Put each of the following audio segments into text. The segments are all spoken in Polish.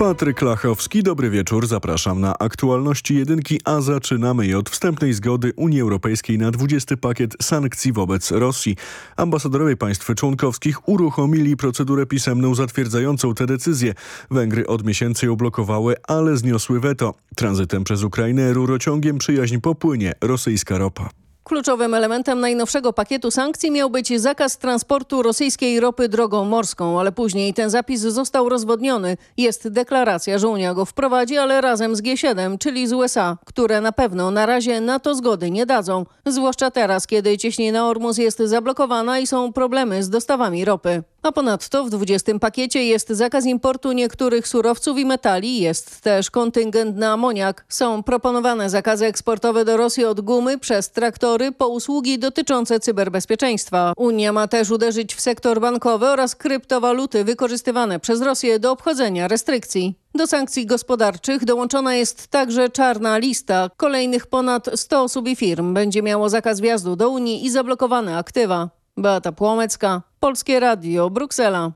Patryk Lachowski, dobry wieczór. Zapraszam na aktualności jedynki, a zaczynamy je od wstępnej zgody Unii Europejskiej na 20 pakiet sankcji wobec Rosji. Ambasadorowie państw członkowskich uruchomili procedurę pisemną zatwierdzającą tę decyzję. Węgry od miesięcy ją blokowały, ale zniosły weto. Tranzytem przez Ukrainę rurociągiem przyjaźń popłynie rosyjska ropa. Kluczowym elementem najnowszego pakietu sankcji miał być zakaz transportu rosyjskiej ropy drogą morską, ale później ten zapis został rozwodniony. Jest deklaracja, że Unia go wprowadzi, ale razem z G7, czyli z USA, które na pewno na razie na to zgody nie dadzą. Zwłaszcza teraz, kiedy cieśnina Ormus jest zablokowana i są problemy z dostawami ropy. A ponadto w 20 pakiecie jest zakaz importu niektórych surowców i metali, jest też kontyngent na amoniak. Są proponowane zakazy eksportowe do Rosji od gumy przez traktory po usługi dotyczące cyberbezpieczeństwa. Unia ma też uderzyć w sektor bankowy oraz kryptowaluty wykorzystywane przez Rosję do obchodzenia restrykcji. Do sankcji gospodarczych dołączona jest także czarna lista. Kolejnych ponad 100 osób i firm będzie miało zakaz wjazdu do Unii i zablokowane aktywa. Beata Płomecka, Polskie Radio, Bruksela.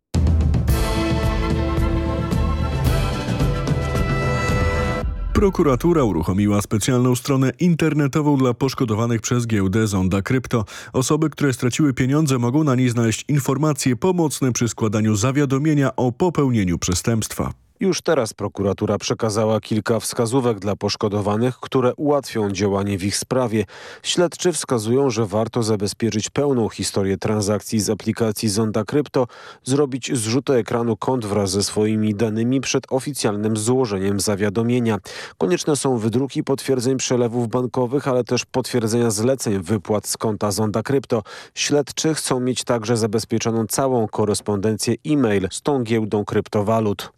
Prokuratura uruchomiła specjalną stronę internetową dla poszkodowanych przez giełdę Zonda Krypto. Osoby, które straciły pieniądze mogą na niej znaleźć informacje pomocne przy składaniu zawiadomienia o popełnieniu przestępstwa. Już teraz prokuratura przekazała kilka wskazówek dla poszkodowanych, które ułatwią działanie w ich sprawie. Śledczy wskazują, że warto zabezpieczyć pełną historię transakcji z aplikacji Zonda Krypto, zrobić zrzut ekranu kont wraz ze swoimi danymi przed oficjalnym złożeniem zawiadomienia. Konieczne są wydruki potwierdzeń przelewów bankowych, ale też potwierdzenia zleceń wypłat z konta Zonda Krypto. Śledczy chcą mieć także zabezpieczoną całą korespondencję e-mail z tą giełdą kryptowalut.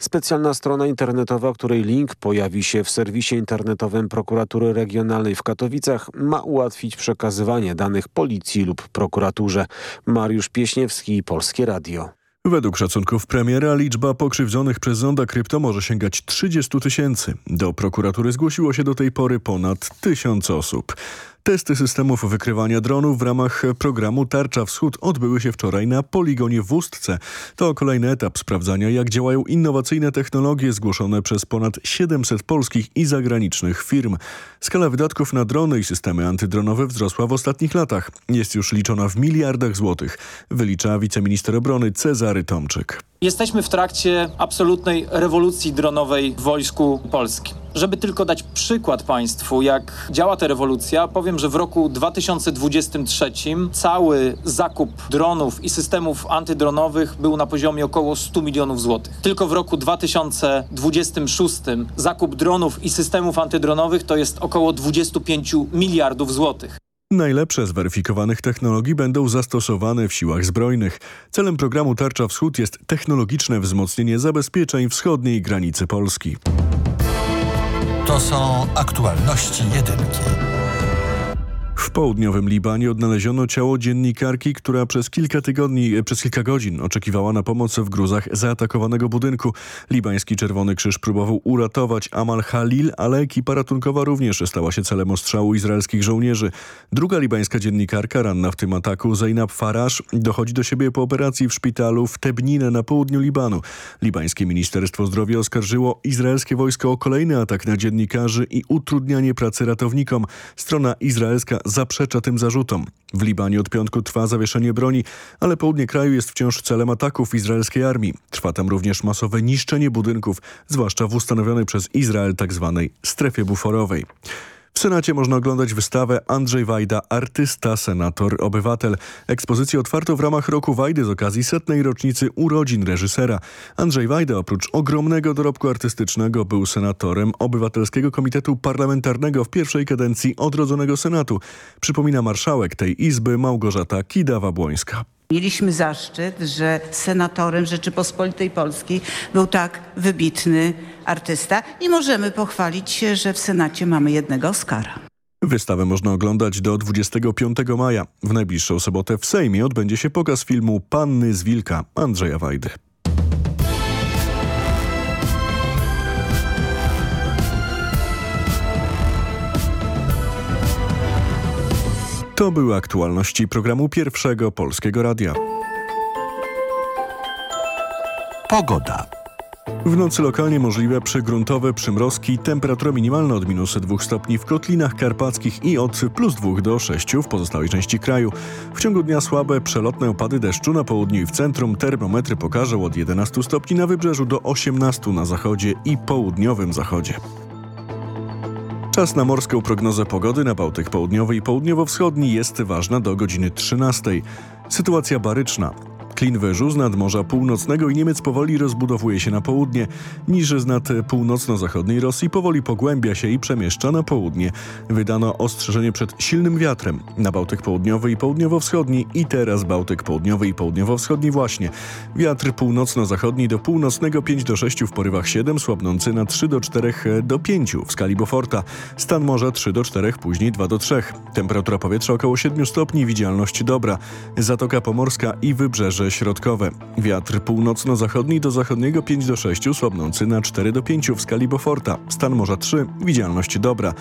Specjalna strona internetowa, której link pojawi się w serwisie internetowym prokuratury regionalnej w Katowicach, ma ułatwić przekazywanie danych policji lub prokuraturze. Mariusz Pieśniewski, Polskie Radio. Według szacunków premiera liczba pokrzywdzonych przez zonda krypto może sięgać 30 tysięcy. Do prokuratury zgłosiło się do tej pory ponad tysiąc osób. Testy systemów wykrywania dronów w ramach programu Tarcza Wschód odbyły się wczoraj na poligonie w Ustce. To kolejny etap sprawdzania, jak działają innowacyjne technologie zgłoszone przez ponad 700 polskich i zagranicznych firm. Skala wydatków na drony i systemy antydronowe wzrosła w ostatnich latach. Jest już liczona w miliardach złotych, wylicza wiceminister obrony Cezary Tomczyk. Jesteśmy w trakcie absolutnej rewolucji dronowej w Wojsku Polskim. Żeby tylko dać przykład Państwu, jak działa ta rewolucja, powiem, że w roku 2023 cały zakup dronów i systemów antydronowych był na poziomie około 100 milionów złotych. Tylko w roku 2026 zakup dronów i systemów antydronowych to jest około 25 miliardów złotych. Najlepsze z weryfikowanych technologii będą zastosowane w siłach zbrojnych. Celem programu Tarcza Wschód jest technologiczne wzmocnienie zabezpieczeń wschodniej granicy Polski. To są aktualności jedynki. W południowym Libanie odnaleziono ciało dziennikarki, która przez kilka tygodni, e, przez kilka godzin oczekiwała na pomoc w gruzach zaatakowanego budynku. Libański Czerwony Krzyż próbował uratować Amal Halil, ale ekipa ratunkowa również stała się celem ostrzału izraelskich żołnierzy. Druga libańska dziennikarka ranna w tym ataku, Zainab Farasz, dochodzi do siebie po operacji w szpitalu w Tebninę na południu Libanu. Libańskie Ministerstwo Zdrowia oskarżyło izraelskie wojsko o kolejny atak na dziennikarzy i utrudnianie pracy ratownikom. Strona izraelska zaprzecza tym zarzutom. W Libanie od piątku trwa zawieszenie broni, ale południe kraju jest wciąż celem ataków izraelskiej armii. Trwa tam również masowe niszczenie budynków, zwłaszcza w ustanowionej przez Izrael tzw. Tak strefie buforowej. W Senacie można oglądać wystawę Andrzej Wajda, artysta, senator, obywatel. Ekspozycję otwarto w ramach Roku Wajdy z okazji setnej rocznicy urodzin reżysera. Andrzej Wajda oprócz ogromnego dorobku artystycznego był senatorem Obywatelskiego Komitetu Parlamentarnego w pierwszej kadencji odrodzonego Senatu. Przypomina marszałek tej izby Małgorzata Kidawa-Błońska. Mieliśmy zaszczyt, że senatorem Rzeczypospolitej Polskiej był tak wybitny artysta i możemy pochwalić się, że w Senacie mamy jednego Oscara. Wystawę można oglądać do 25 maja. W najbliższą sobotę w Sejmie odbędzie się pokaz filmu Panny z Wilka Andrzeja Wajdy. To były aktualności programu Pierwszego Polskiego Radia. Pogoda. W nocy lokalnie możliwe przygruntowe przymrozki, temperatura minimalna od minus 2 stopni w Kotlinach Karpackich i od plus 2 do 6 w pozostałej części kraju. W ciągu dnia słabe przelotne opady deszczu na południu i w centrum. Termometry pokażą od 11 stopni na wybrzeżu do 18 na zachodzie i południowym zachodzie. Czas na morską prognozę pogody na Bałtyk Południowy i Południowo-Wschodni jest ważna do godziny 13. Sytuacja baryczna. Klin wyżu nad Morza Północnego i Niemiec powoli rozbudowuje się na południe. Niż z nad północno-zachodniej Rosji powoli pogłębia się i przemieszcza na południe. Wydano ostrzeżenie przed silnym wiatrem na Bałtyk Południowy i Południowo-Wschodni i teraz Bałtyk Południowy i Południowo-Wschodni właśnie. Wiatr północno-zachodni do północnego 5 do 6 w porywach 7, słabnący na 3 do 4 do 5 w skali Beauforta. Stan morza 3 do 4, później 2 do 3. Temperatura powietrza około 7 stopni, widzialność dobra. Zatoka Pomorska i Wybrzeże środkowe. Wiatr północno-zachodni do zachodniego 5 do 6, słabnący na 4 do 5 w skali Beauforta. Stan morza 3, widzialność dobra.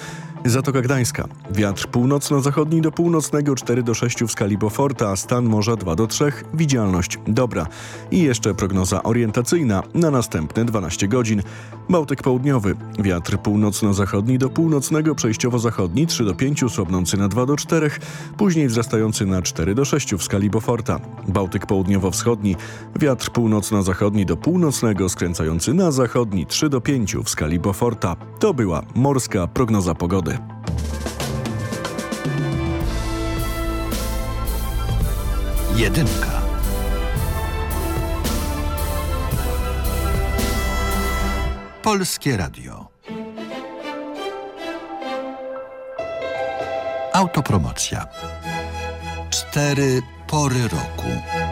Zatoka Gdańska. Wiatr północno-zachodni do północnego 4 do 6 w skali Beauforta, stan morza 2 do 3, widzialność dobra. I jeszcze prognoza orientacyjna na następne 12 godzin. Bałtyk Południowy. Wiatr północno-zachodni do północnego przejściowo-zachodni 3 do 5, słabnący na 2 do 4, później wzrastający na 4 do 6 w skali Beauforta. Bałtyk Południowo-Wschodni. Wiatr północno-zachodni do północnego skręcający na zachodni 3 do 5 w skali Beauforta. To była morska prognoza pogody. Jedynka. Polskie Radio. Autopromocja. Cztery pory roku.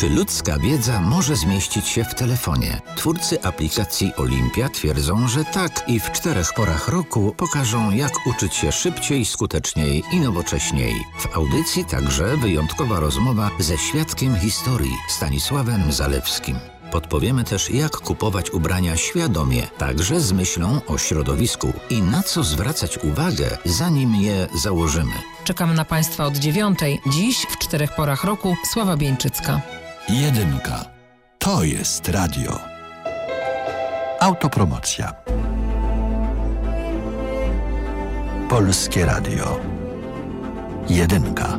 Czy ludzka wiedza może zmieścić się w telefonie? Twórcy aplikacji Olimpia twierdzą, że tak i w czterech porach roku pokażą, jak uczyć się szybciej, skuteczniej i nowocześniej. W audycji także wyjątkowa rozmowa ze świadkiem historii Stanisławem Zalewskim. Podpowiemy też, jak kupować ubrania świadomie, także z myślą o środowisku i na co zwracać uwagę, zanim je założymy. Czekam na Państwa od dziewiątej. Dziś w czterech porach roku Sława Bieńczycka. Jedynka. To jest radio. Autopromocja. Polskie Radio. Jedynka.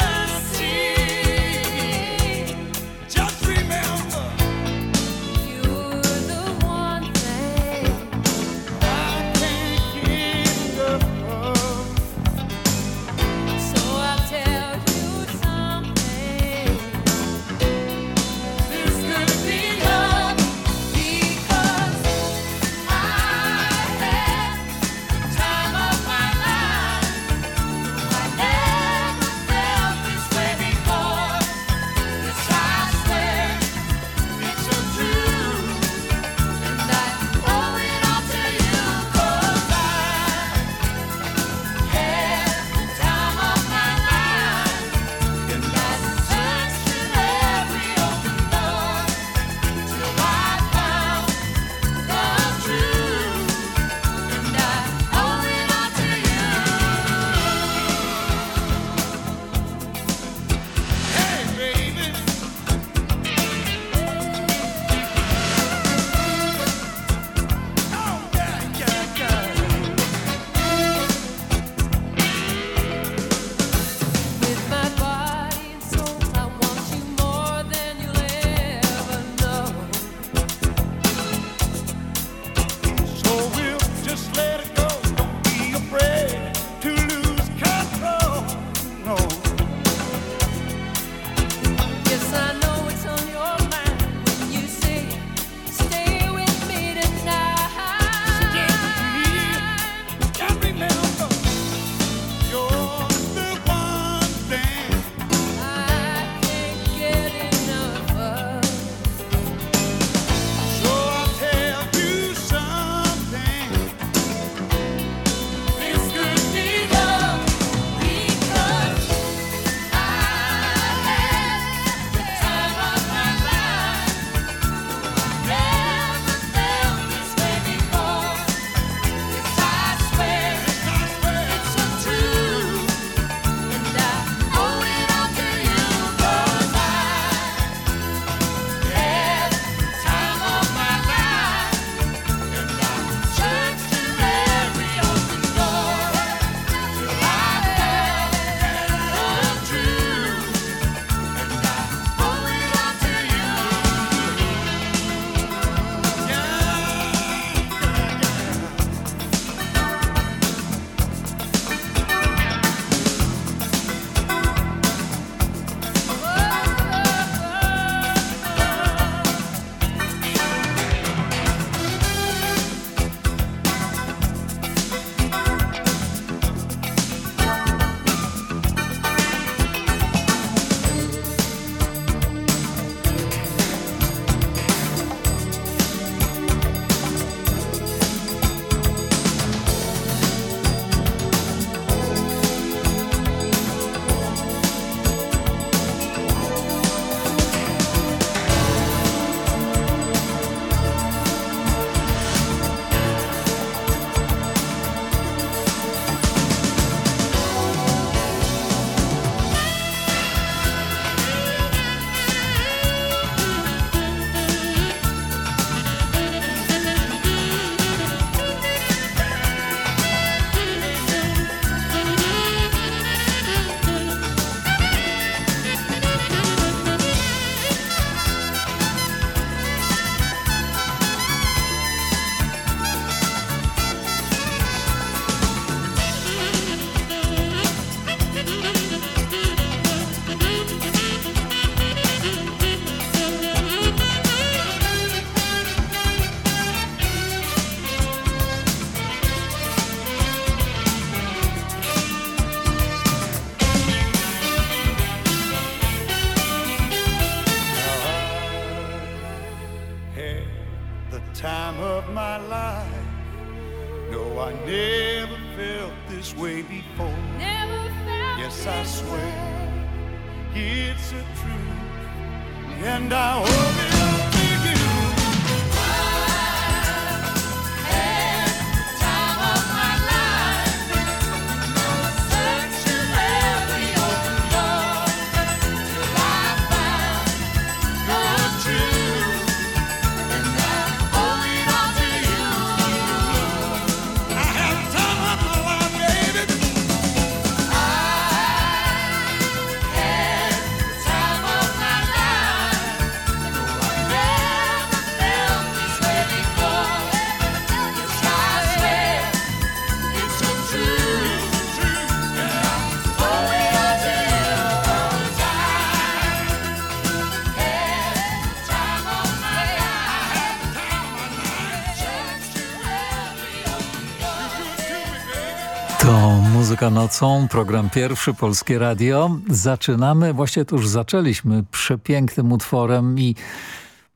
Muzyka program pierwszy, Polskie Radio. Zaczynamy, właściwie to już zaczęliśmy przepięknym utworem i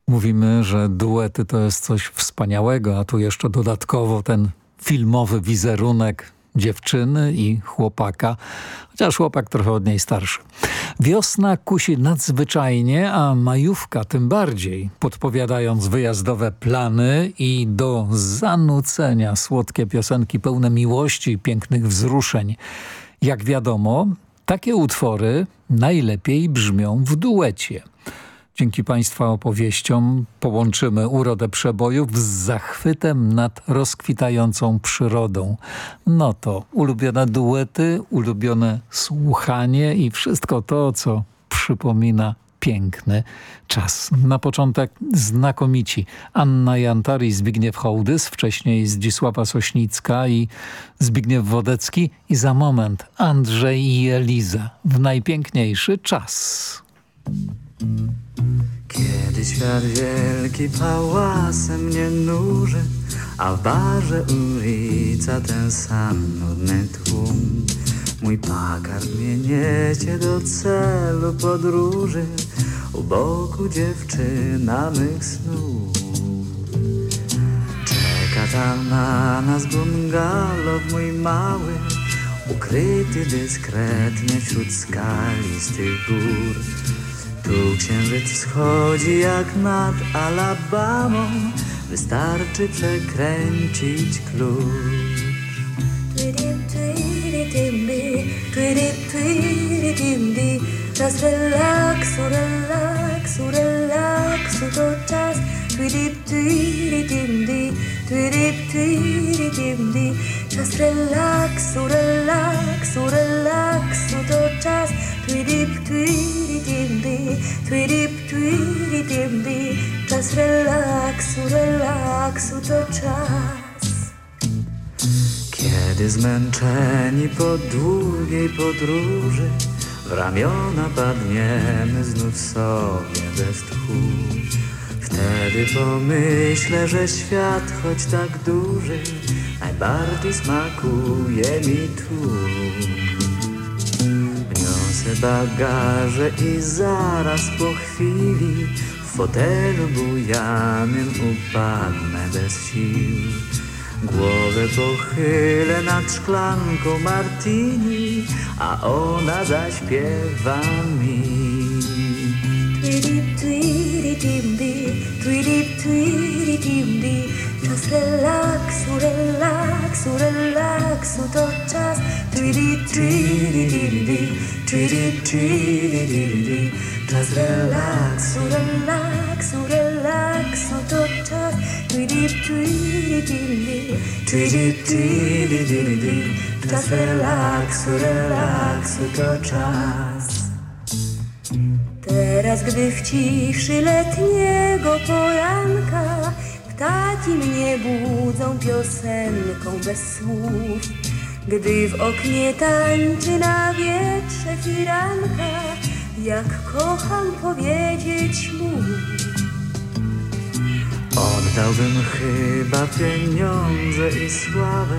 mówimy, że duety to jest coś wspaniałego, a tu jeszcze dodatkowo ten filmowy wizerunek dziewczyny i chłopaka, chociaż chłopak trochę od niej starszy. Wiosna kusi nadzwyczajnie, a majówka tym bardziej, podpowiadając wyjazdowe plany i do zanucenia słodkie piosenki pełne miłości i pięknych wzruszeń. Jak wiadomo, takie utwory najlepiej brzmią w duecie. Dzięki Państwa opowieściom połączymy urodę przebojów z zachwytem nad rozkwitającą przyrodą. No to ulubione duety, ulubione słuchanie i wszystko to, co przypomina piękny czas. Na początek znakomici Anna Jantari, Zbigniew Hołdys, wcześniej Zdzisława Sośnicka i Zbigniew Wodecki i za moment Andrzej i Eliza w najpiękniejszy czas. Kiedy świat wielki pałasem mnie nuży, a w barze ulica ten sam nudny tłum. Mój pakard mnie niesie do celu podróży, u boku dziewczyna mych snów. Czeka tam na nas bungalow mój mały, ukryty dyskretnie wśród skalistych gór. Tu księżyc wschodzi jak nad Alabamą, wystarczy przekręcić klucz. Czas relaksu, relaksu, relaksu to czas Twidip, twidip, di, twidip, twidip, di Czas relaksu, relaksu, relaksu to czas Twidip, twidip, di, twidip, twidip, di Czas relaksu, relaksu to czas Kiedy zmęczeni po długiej podróży w ramiona padniemy znów sobie bez tchu. Wtedy pomyślę, że świat choć tak duży najbardziej smakuje mi tu. Wniosę bagaże i zaraz po chwili w fotelu bujanym upadnę bez sił. Głowę pochylę nad szklanką martini, a ona zaśpiewa mi. Twidip, di, twidip, twidip, di Czas relaksu, relaksu, relaksu to czas. Twidip, twidip, di, twidip, twidip, di Czas relaksu, relaksu, relaksu to czas. Twidip, twidip, di, twidip, twidip, di Czas relaksu, relaksu to czas. Teraz, gdy w ciszy letniego poranka Ptaki mnie budzą piosenką bez słów. Gdy w oknie tańczy na wietrze firanka Jak kocham powiedzieć mu. Oddałbym chyba pieniądze i sławę.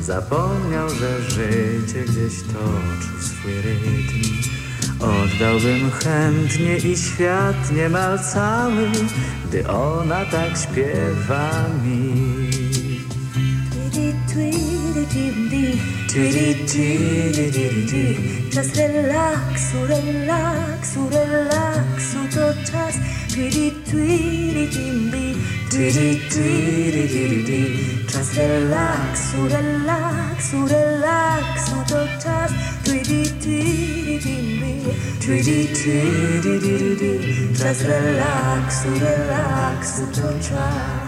Zapomniał, że życie gdzieś toczy swój rytm Oddałbym chętnie i świat niemal cały, gdy ona tak śpiewa mi. Czas relaksu, relaksu, relaksu to czas. Czas relaksu, relaksu, relaksu to czas. Tweety, tweety, dee, dee. Just relax, relax, don't try.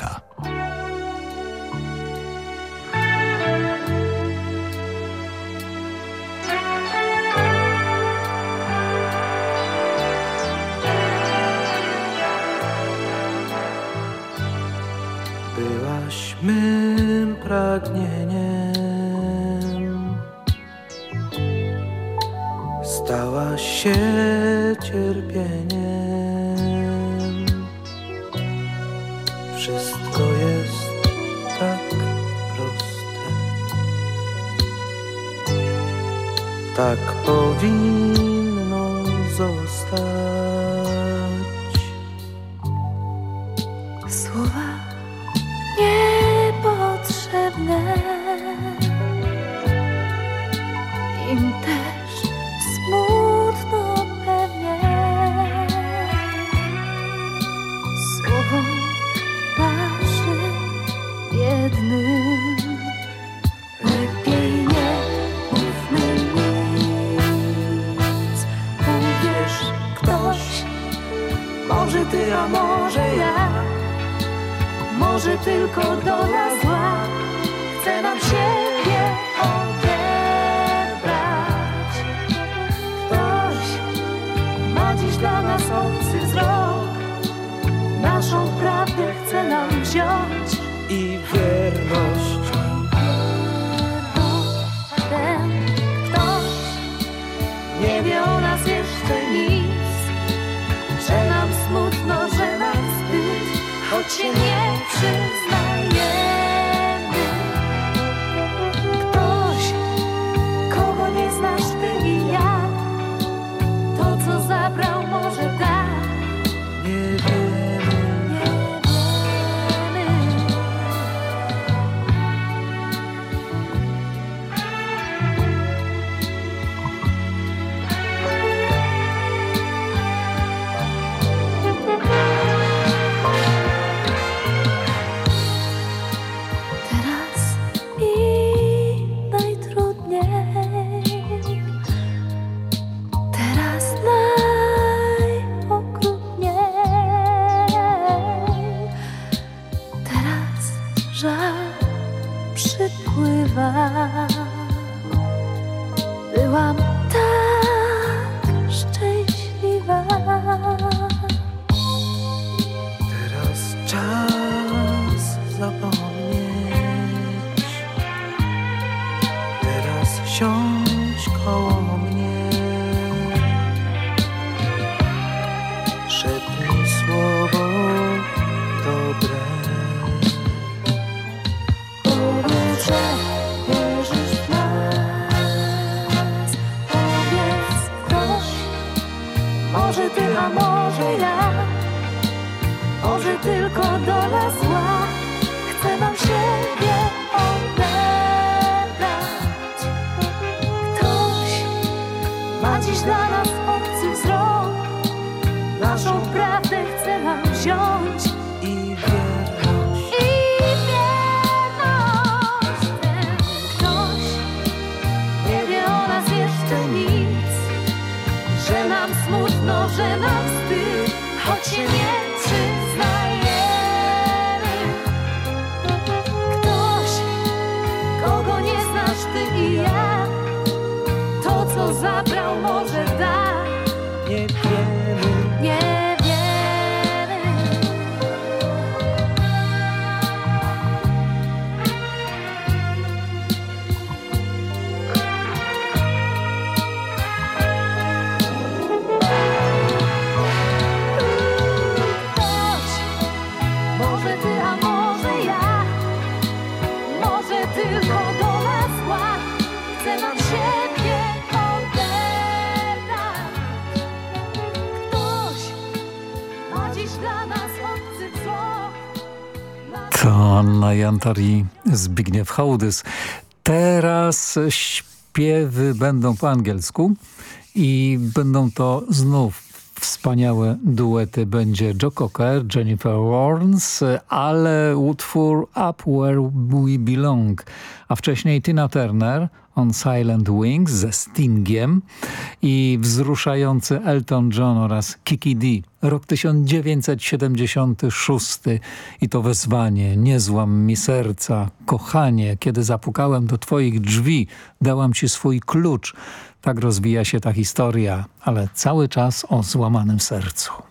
ることなさ komentarii Zbigniew Hołdys. Teraz śpiewy będą po angielsku i będą to znów wspaniałe duety będzie Joe Cocker, Jennifer Warnes, ale utwór Up Where We Belong, a wcześniej Tina Turner, On Silent Wings ze Stingiem i wzruszający Elton John oraz Kiki D. Rok 1976 i to wezwanie Nie złam mi serca, kochanie, kiedy zapukałem do twoich drzwi, dałam ci swój klucz. Tak rozwija się ta historia, ale cały czas o złamanym sercu.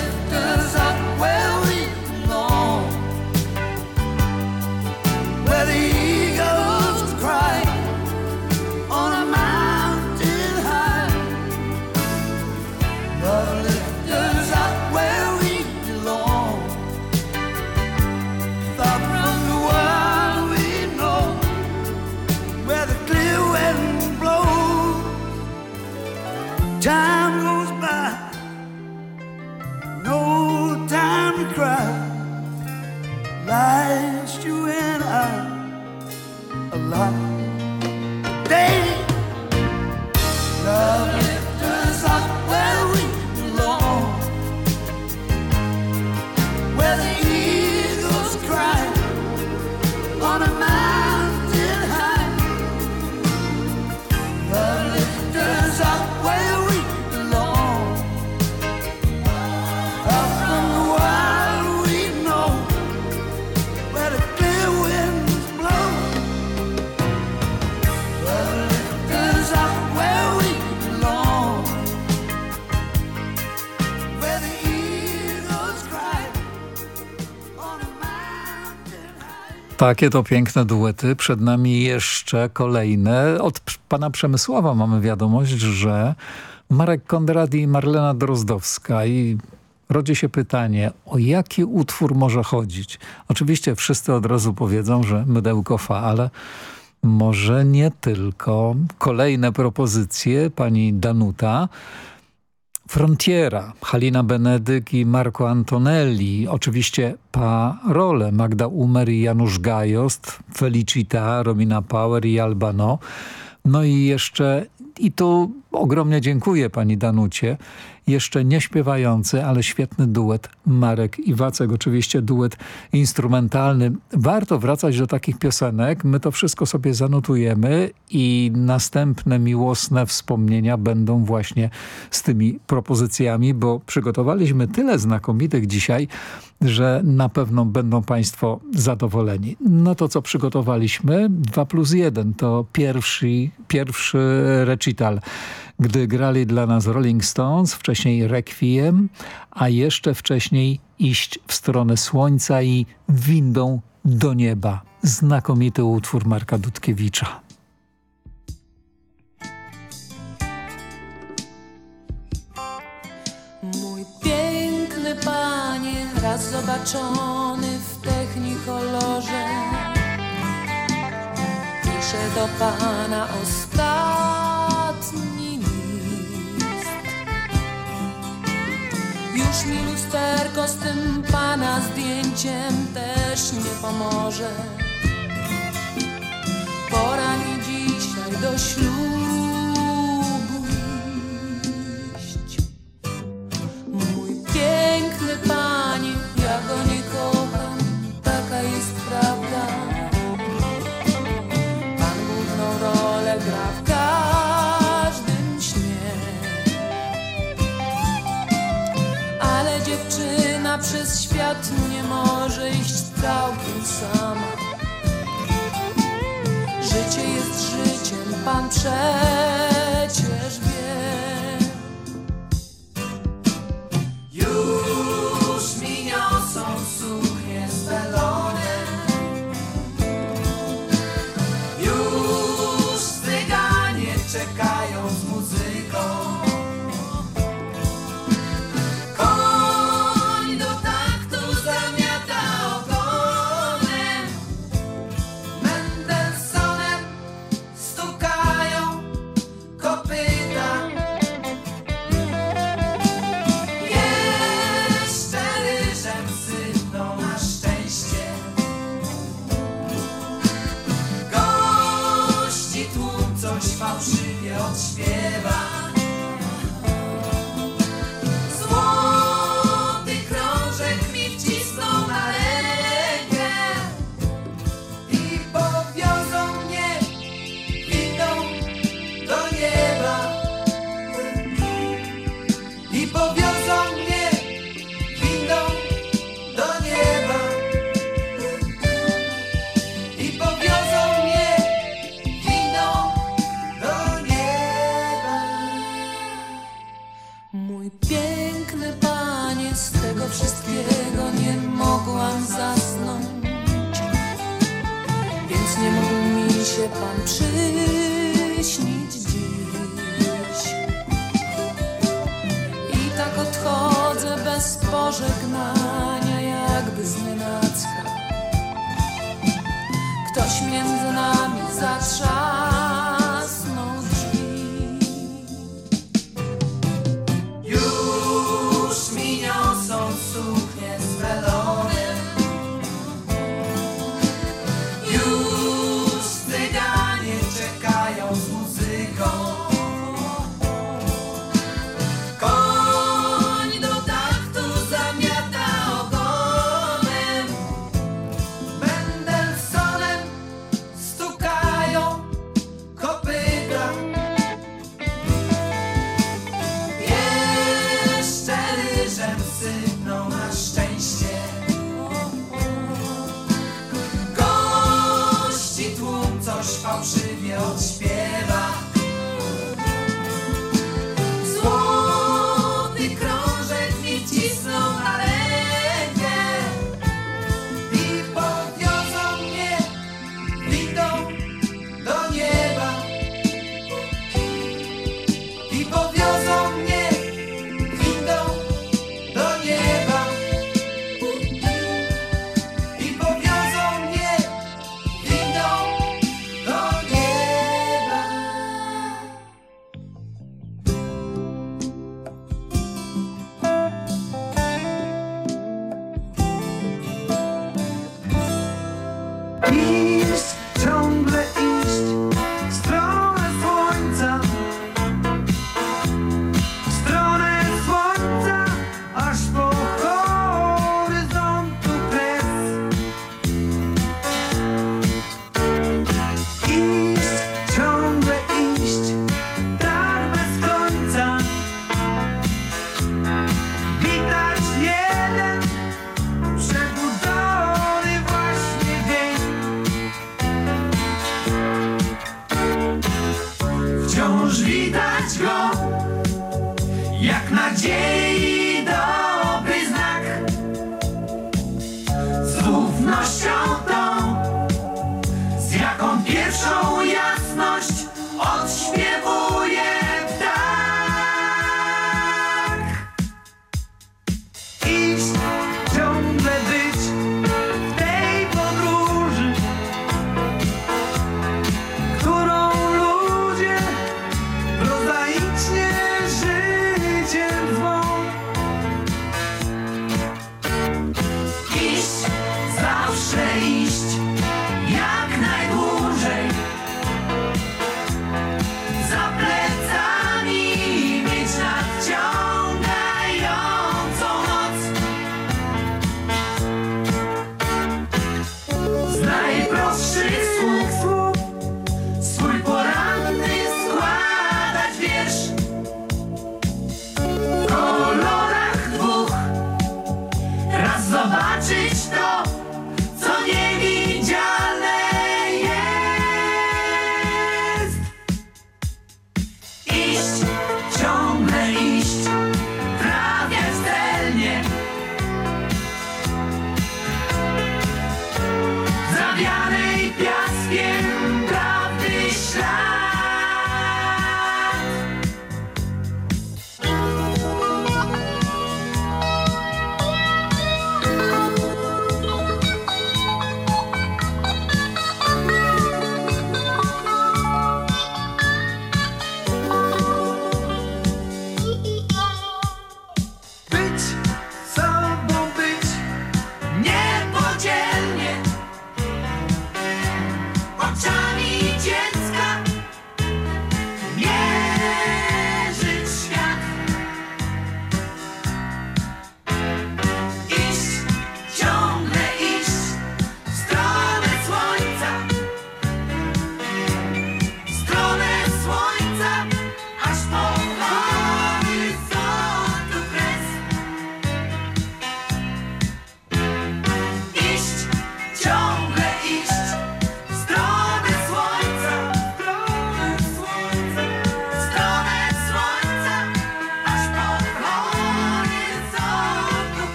Takie to piękne duety. Przed nami jeszcze kolejne. Od pana Przemysława mamy wiadomość, że Marek Konrad i Marlena Drozdowska i rodzi się pytanie, o jaki utwór może chodzić? Oczywiście wszyscy od razu powiedzą, że mydełko fa, ale może nie tylko. Kolejne propozycje pani Danuta. Frontiera, Halina Benedyk i Marco Antonelli, oczywiście parole. Magda Umer i Janusz Gajost, Felicita, Romina Power i Albano. No i jeszcze, i tu ogromnie dziękuję pani Danucie, jeszcze nie śpiewający, ale świetny duet Marek i Wacek, oczywiście duet instrumentalny. Warto wracać do takich piosenek, my to wszystko sobie zanotujemy i następne miłosne wspomnienia będą właśnie z tymi propozycjami, bo przygotowaliśmy tyle znakomitych dzisiaj, że na pewno będą Państwo zadowoleni. No to co przygotowaliśmy? 2 plus 1 to pierwszy, pierwszy recital, gdy grali dla nas Rolling Stones, wcześniej Requiem, a jeszcze wcześniej Iść w stronę słońca i Windą do nieba. Znakomity utwór Marka Dudkiewicza. Mój piękny panie, raz zobaczony w technikolorze, piszę do pana ostatni Już mi lusterko z tym pana zdjęciem też nie pomoże. Pora mi dzisiaj do ślubu iść. Mój piękny panie, ja go nie kocham, Ale dziewczyna przez świat nie może iść całkiem sama. Życie jest życiem, pan przecież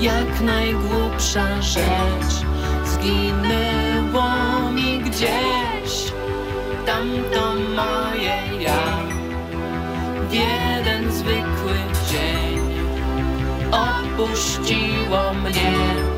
jak najgłupsza rzecz. Zginęło mi gdzieś tamto moje ja. W jeden zwykły dzień opuściło mnie.